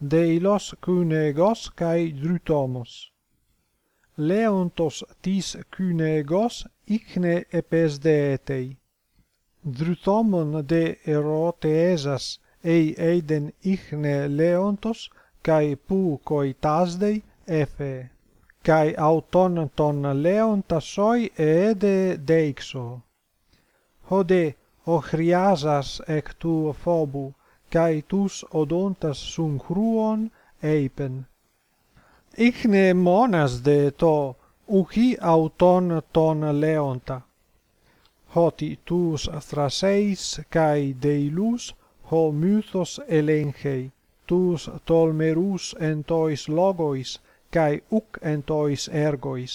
deilos kynegos kai drutomos. Leontos tis kynegos ichne epesdeetei. Drutomon de eroteesas ei eiden ichne leontos kai pu koitasdei efe kai auton ton leontasoi eede deixo. Hode ochriasas ec tu phobu kai tus odontas sun cruon eipen. Ichne monas de to uhi auton ton leonta. Hoti tus thraseis kai deilus ho mythos elenchei tus tolmerus entois logois kai uk en tois ergois.